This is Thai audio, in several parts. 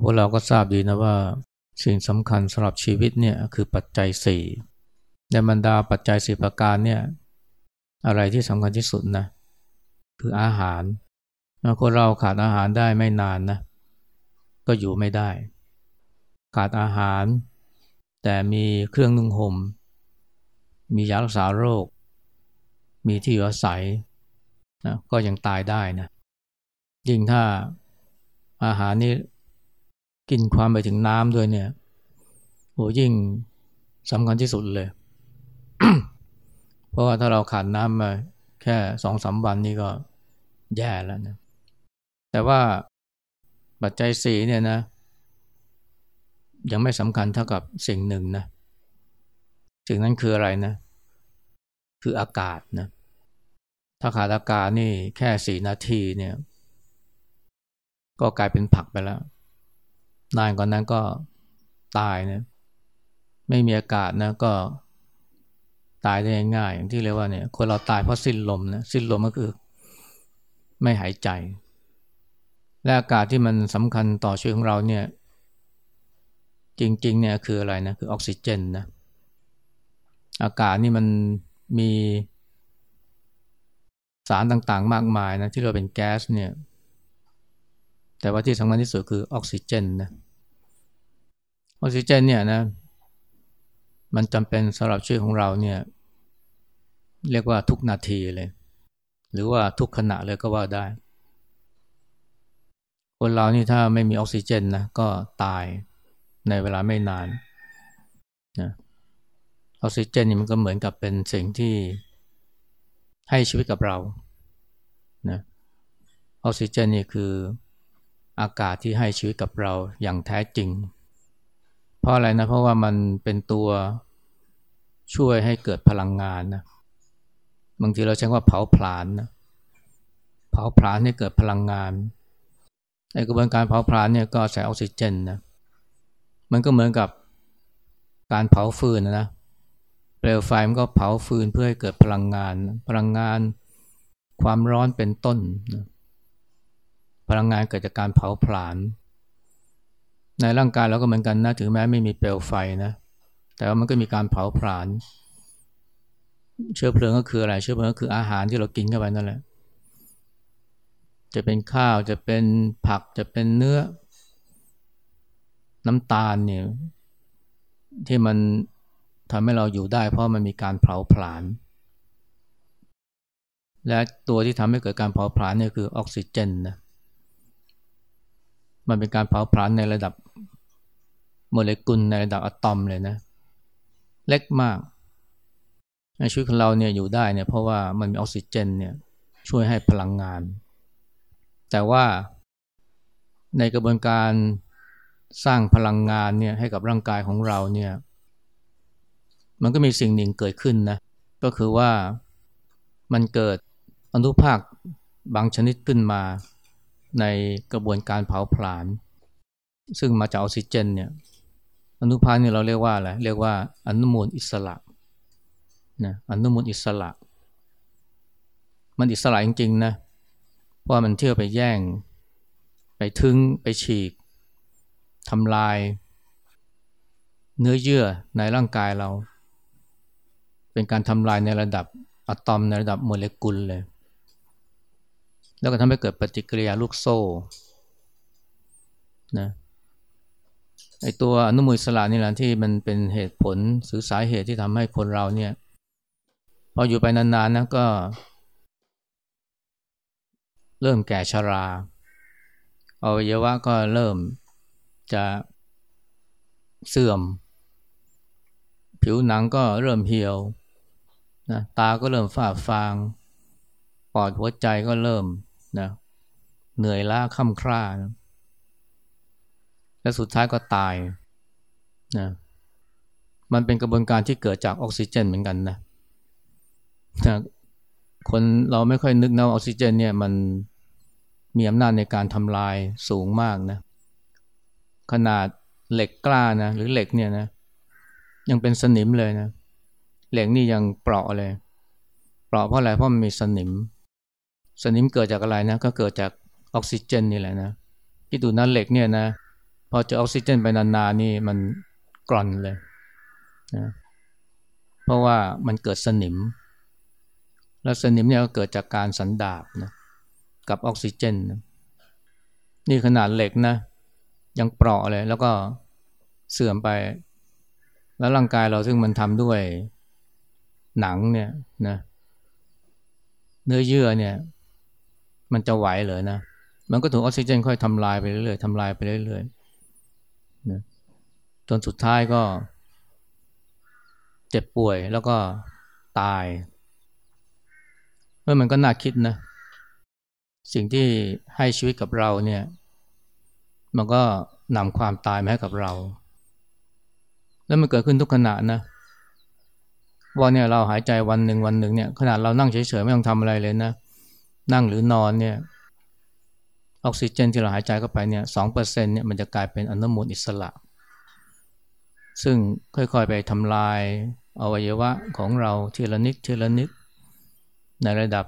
พวกเราก็ทราบดีนะว่าสิ่งสำคัญสำหรับชีวิตเนี่ยคือปัจจัยสี่ในบรรดาปัจจัยสี่ประการเนี่ยอะไรที่สำคัญที่สุดนะคืออาหารคนเราขาดอาหารได้ไม่นานนะก็อยู่ไม่ได้ ขาดอาหาร แต่มีเครื่องนุ่งหม่มมียารักษาโรค มีที่อยู่อาศัยนะก็ยังตายได้นะยิ่งถ้าอาหารนี้ กินความไปถึงน้ำด้วยเนี่ยโหยิ่งสำคัญที่สุดเลย เพราะว่าถ้าเราขาดน้ำมาแค่สองสาวันนี้ก็แย่แล้วนะ แต่ว่าปัจจัยสีเนี่ยนะ ยังไม่สำคัญเท่ากับสิ่งหนึ่งนะ สิ่งนั้นคืออะไรนะ คืออากาศนะ ถ้าขาดอากาศนี่แค่สี่นาทีเนี่ย ก็กลายเป็นผักไปแล้ว นานกว่านนั้นก็ตายนะไม่มีอากาศนะก็ตายได้ง่ายอย่างที่เรียกว่าเนี่ยคนเราตายเพราะสิ้นลมนะสิ้นลมก็คือไม่หายใจ และอากาศที่มันสำคัญต่อชีวิตของเราเนี่ย จริงๆเนี่ยคืออะไรนะคือออกซิเจนนะอากาศนี่มันมีสารต่างๆ มากมายนะที่เราเป็นแก๊สเนี่ย แต่ว่าที่สำคัญที่สุดคือออกซิเจนนะออกซิเจนเนี่ยนะมันจำเป็นสำหรับชีวิตของเราเนี่ยเรียกว่าทุกนาทีเลย หรือว่าทุกขณะเลยก็ว่าได้ คนเรานี่ถ้าไม่มีออกซิเจนนะก็ตายในเวลาไม่นานนะออกซิเจนนี่มันก็เหมือนกับเป็นสิ่งที่ให้ชีวิตกับเรานะออกซิเจนนี่คือ อากาศที่ให้ชีวิตกับเราอย่างแท้จริง เพราะอะไรนะ เพราะว่ามันเป็นตัวช่วยให้เกิดพลังงานนะบางทีเราใช้ว่าเผาผลาญนะเผาผลาญให้เกิดพลังงานไอกระบวนการเผาผลาญเนี่ยก็ใส่ออกซิเจนนะมันก็เหมือนกับการเผาฟืนนะเปลวไฟมันก็เผาฟืนเพื่อให้เกิดพลังงาน พลังงานความร้อนเป็นต้นนะ พลังงานเกิดจากการเผาผลาญในร่างกายเราก็เหมือนกันนะถึงแม้ไม่มีเปลวไฟนะแต่ว่ามันก็มีการเผาผลาญเชื้อเพลิงก็คืออะไรเชื้อเพลิงก็คืออาหารที่เรากินเข้าไปนั่นแหละ จะเป็นข้าวจะเป็นผักจะเป็นเนื้อ น้ำตาลเนี่ยที่มันทำให้เราอยู่ได้เพราะมันมีการเผาผลาญและตัวที่ทำให้เกิดการเผาผลาญเนี่ยคือออกซิเจนนะ มันเป็นการเผาผลาญในระดับโมเลกุลในระดับอะตอมเลยนะ เล็กมากในชีวิตของเราเนี่ยอยู่ได้เนี่ยเพราะว่ามันมีออกซิเจนเนี่ยช่วยให้พลังงาน แต่ว่าในกระบวนการสร้างพลังงานเนี่ยให้กับร่างกายของเราเนี่ยมันก็มีสิ่งหนึ่งเกิดขึ้นนะก็คือว่ามันเกิดอนุภาคบางชนิดขึ้นมา ในกระบวนการเผาผลาญซึ่งมาจากออกซิเจนเนี่ยอนุภาคนี่เราเรียกว่าอะไรเรียกว่าอนุมูลอิสระนะอนุมูลอิสระ มันอิสระจริงๆนะเพราะมันเที่ยวไปแย่ง ไปทึงไปฉีกทำลาย เนื้อเยื่อในร่างกายเรา เป็นการทำลายในระดับอะตอมในระดับโมเลกุลเลย แล้วก็ทำให้เกิดปฏิกิริยาลูกโซ่นะไอตัวอนุมูลอิสระนี่แหละที่มันเป็นเหตุผลสือสาเหตุที่ทำให้คนเราเนี่ยพออยู่ไปนานๆนะก็ เริ่มแก่ชราอวัยวะก็เริ่มจะเสื่อม ผิวหนังก็เริ่มเหี่ยวนะตาก็เริ่มฝ้าฟาง ปอดหัวใจก็เริ่ม นะเหนื่อยล้าค่ำคร่านะและสุดท้ายก็ตายนะมันเป็นกระบวนการที่เกิดจากออกซิเจนเหมือนกันนะนะคนเราไม่ค่อยนึกนะออกซิเจนเนี่ยมันมีอำนาจในการทำลายสูงมากนะ ขนาดเหล็กกล้านะหรือเหล็กเนี่ยนะ ยังเป็นสนิมเลยนะ เหล็กนี่ยังเปราะเลย เปราะเพราะอะไรเพราะมันมีสนิม สนิมเกิดจากอะไรนะ ก็เกิดจากออกซิเจนนี่แหละนะที่ดูนั้นเหล็กเนี่ยนะพอเจอออกซิเจนไปนานๆนี่มันกร่อนเลยนะเพราะว่ามันเกิดสนิม แล้วสนิมเนี่ยก็เกิดจากการสันดาบนะกับออกซิเจนนะนี่ขนาดเหล็กนะ ยังเปราะเลย แล้วก็เสื่อมไป แล้วร่างกายเราซึ่งมันทำด้วยหนังเนี่ยนะเนื้อเยื่อเนี่ย มันจะไหวเลยนะ มันก็ถูกออกซิเจนค่อยทำลายไปเรื่อยๆทำลายไปเรื่อยๆนะจนสุดท้ายก็ เจ็บป่วยแล้วก็ตายเมื่อมันก็น่าคิดนะ สิ่งที่ให้ชีวิตกับเราเนี่ย มันก็นำความตายมาให้กับเรา แล้วมันเกิดขึ้นทุกขณะนะว่าเนี่ยเราหายใจวันหนึ่งวันหนึ่งเนี่ยขนาดเรานั่งเฉยๆไม่ต้องทำอะไรเลยนะ นั่งหรือนอนเนี่ยออกซิเจนที่เราหายใจเข้าไปเนี่ยสองเปอร์เซ็นเนี่ยมันจะกลายเป็นอนุมูลอิสระ ซึ่งค่อยๆไปทำลายอวัยวะของเราทีละนิดทีละนิด ในระดับ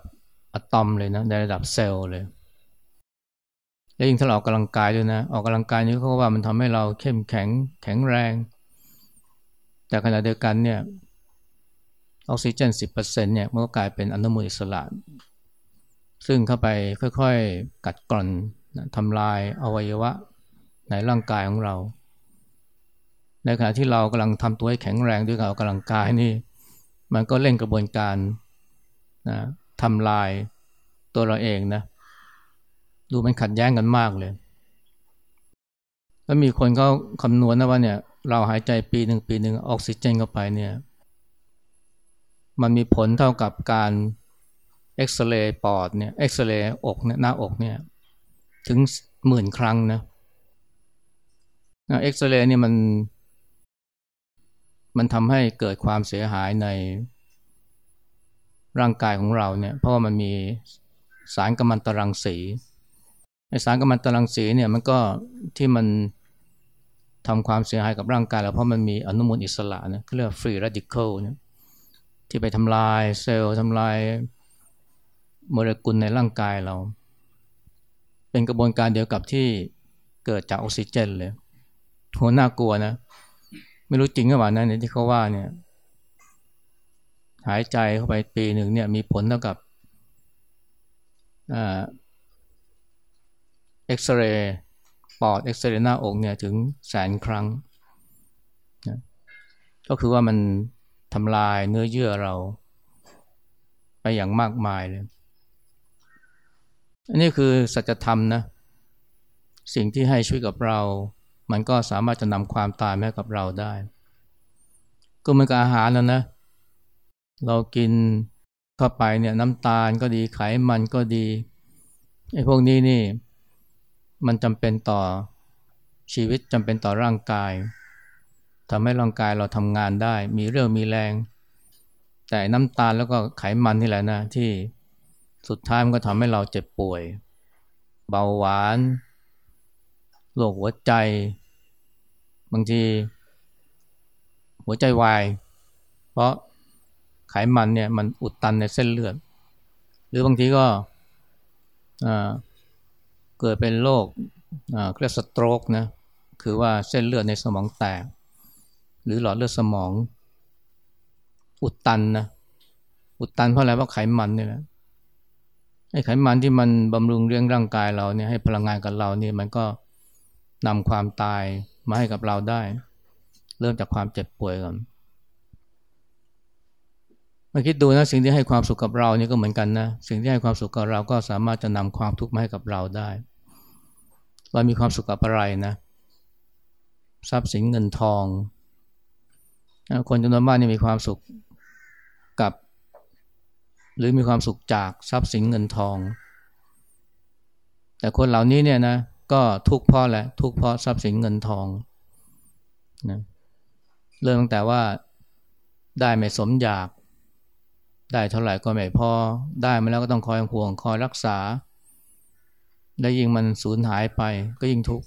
อะตอมเลยนะในระดับเซลล์เลย แล้วยิ่งถ้าเราออกกำลังกายด้วยนะ ออกกำลังกายนี่เขาว่ามันทำให้เราเข้มแข็งแข็งแรง แต่ขณะเดียวกันเนี่ยออกซิเจน 10%เนี่ยมันก็กลายเป็นอนุมูลอิสระ ซึ่งเข้าไปค่อยๆ กัดกร่อนทำลายอวัยวะในร่างกายของเรา ในขณะที่เรากำลังทำตัวให้แข็งแรงด้วยการออกกำลังกายนี่ มันก็เล่นกระบวนการนะทำลายตัวเราเองนะ ดูมันขัดแย้งกันมากเลย แล้วมีคนเขาคำนวณนะว่าเนี่ย เราหายใจปีหนึ่งปีหนึ่งออกซิเจนเข้าไปเนี่ย มันมีผลเท่ากับการ เอ็กซเรย์ปอดเนี่ยเอ็กซเรย์อกเนี่ยหน้าอกเนี่ยถึงหมื่นครั้งนะเอ็กซเรย์นี่ยมัน มันทำให้เกิดความเสียหายในร่างกายของเราเนี่ย เพราะว่ามันมีสารกัมมันตรังสีไอสารกัมมันตรังสีเนี่ยมันก็ที่มันทำความเสียหายกับร่างกายเราเพราะมันมีอนุมูลอิสระนะเรียกว่า free radical เนี่ยที่ไปทำลายเซลล์ทำลาย โมเลกุลในร่างกายเรา เป็นกระบวนการเดียวกับที่เกิดจากออกซิเจนเลยหัวน่ากลัวนะ ไม่รู้จริงหรือเปล่านะเนี่ยที่เขาว่าเนี่ย หายใจเข้าไปปีหนึ่งเนี่ย มีผลเท่ากับเอ็กซเรย์ปอดเอ็กซเรย์หน้าอกเนี่ยถึงแสนครั้งนะก็คือว่ามันทำลายเนื้อเยื่อเรา ไปอย่างมากมายเลย อันนี้คือสัจธรรมนะ สิ่งที่ให้ช่วยกับเรา มันก็สามารถจะนำความตายแม้กับเราได้ ก็เหมือนกับอาหารแล้วนะ เรากินเข้าไปเนี่ยน้ำตาลก็ดีไขมันก็ดีไอ้พวกนี้นี่มันจำเป็นต่อชีวิตจำเป็นต่อร่างกายทำให้ร่างกายเราทำงานได้ มีเรื่องมีแรง แต่น้ำตาลแล้วก็ไขมันนี่แหละนะที่ สุดท้ายมันก็ทำให้เราเจ็บป่วย เบาหวานโรคหัวใจ บางที หัวใจวาย เพราะไขมันเนี่ยมันอุดตันในเส้นเลือด หรือบางทีก็เกิดเป็นโรคเครียดสโตรกนะคือว่าเส้นเลือดในสมองแตก หรือหลอดเลือดสมอง อุดตันนะอุดตันเพราะอะไรเพราะไขมันนี่แหละ ไอ้ไขมันที่มันบำรุงเลี้ยงร่างกายเราเนี่ยให้พลังงานกับเราเนี่ยมันก็นำความตายมาให้กับเราได้ เริ่มจากความเจ็บป่วยก่อนมาคิดดูนะสิ่งที่ให้ความสุขกับเราเนี่ยก็เหมือนกันนะสิ่งที่ให้ความสุขกับเราก็สามารถจะนำความทุกข์มาให้กับเราได้ เรามีความสุขกับอะไรนะทรัพย์สินเงินทอง คนจำนวนมากนี่มีความสุขกับ หรือมีความสุขจากทรัพย์สินเงินทอง แต่คนเหล่านี้เนี่ยนะก็ทุกข์เพราะแหละทุกข์เพราะทรัพย์สินเงินทองนะเริ่มตั้งแต่ว่าได้ไม่สมอยาก ได้เท่าไหร่ก็ไม่พอ ได้มาแล้วก็ต้องคอยห่วงคอยรักษา และยิ่งมันสูญหายไปก็ยิ่งทุกข์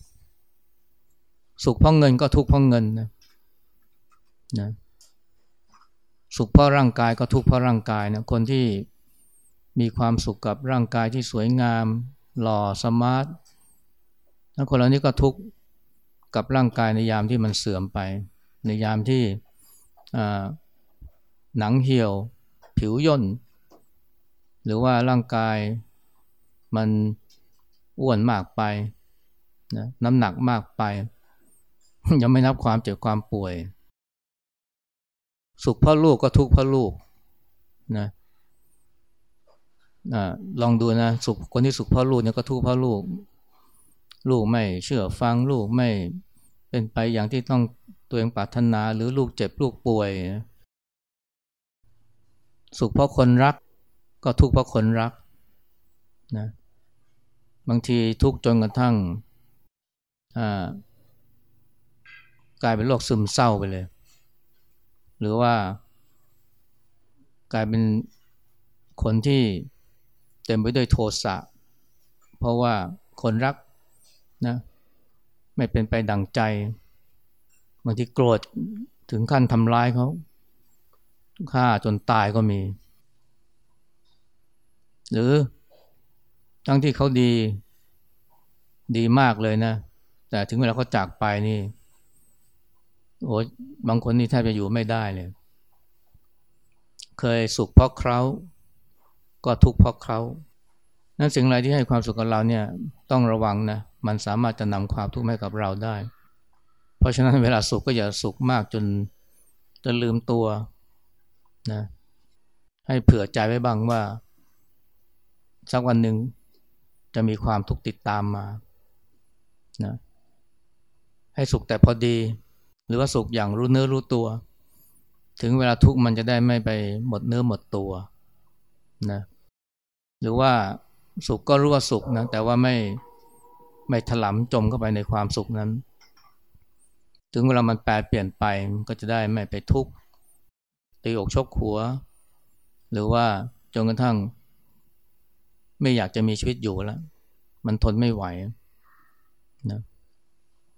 สุขเพราะเงินก็ทุกข์เพราะเงินนะนะ สุขเพราะร่างกายก็ทุกข์เพราะร่างกายนะคนที่มีความสุขกับร่างกายที่สวยงาม หล่อสมาร์ทแล้วคนเหล่านี้ก็ทุกข์กับร่างกายในยามที่มันเสื่อมไป ในยามที่หนังเหี่ยว ผิวย่น หรือว่าร่างกายมันอ้วนมากไปนะน้ำหนักมากไป ยังไม่นับความเจ็บความป่วย สุขเพราะลูกก็ทุกข์เพราะลูกนะอลองดูนะสุขคนที่สุขเพราะลูกเนี่ยก็ทุกข์เพราะลูก ลูกไม่เชื่อฟังลูกไม่เป็นไปอย่างที่ต้องตัวเองปรารถนาหรือลูกเจ็บลูกป่วย สุขเพราะคนรัก ก็ทุกข์เพราะคนรักนะบางทีทุกข์จนกระทั่งกลายเป็นโรคซึมเศร้าไปเลย หรือว่า กลายเป็นคนที่เต็มไปด้วยโทสะ เพราะว่าคนรักนะไม่เป็นไปดังใจบางทีโกรธถึงขั้นทำร้ายเขาฆ่าจนตายก็มี หรือทั้งที่เขาดีดีมากเลยนะ แต่ถึงเวลาเขาจากไปนี่ โอ้บางคนนี่แทบจะอยู่ไม่ได้เลย เคยสุขเพราะเขาก็ทุกข์เพราะเขานั่นสิ่งอะไรที่ให้ความสุขกับเราเนี่ยต้องระวังนะ มันสามารถจะนำความทุกข์ให้กับเราได้ เพราะฉะนั้นเวลาสุขก็อย่าสุขมากจนจนลืมตัวนะ ให้เผื่อใจไว้บ้างว่า สักวันหนึ่งจะมีความทุกข์ติดตามมานะให้สุขแต่พอดี รือว่าสุขอย่างรู้เนื้อรู้ตัว ถึงเวลาทุกข์มันจะได้ไม่ไปหมดเนื้อหมดตัวนะหรือว่าสุขก็รู้ว่าสุขนะแต่ว่าไม่ไม่ถลำจมเข้าไปในความสุขนั้น ถึงเวลามันแปรเปลี่ยนไปมันก็จะได้ไม่ไปทุกข์ตีอกชกหัว หรือว่าจนกระทั่ง ไม่อยากจะมีชีวิตอยู่แล้ว มันทนไม่ไหวนะ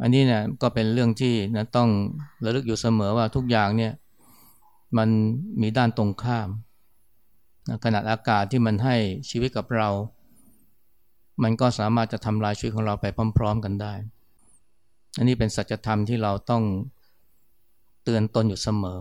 อันนี้เนี่ยก็เป็นเรื่องที่นะต้องระลึกอยู่เสมอว่าทุกอย่างเนี่ยมันมีด้านตรงข้ามนะขนาดอากาศที่มันให้ชีวิตกับเรา มันก็สามารถจะทำลายชีวิตของเราไปพร้อม ๆ กันได้ อันนี้เป็นสัจธรรมที่เราต้องเตือนตนอยู่เสมอ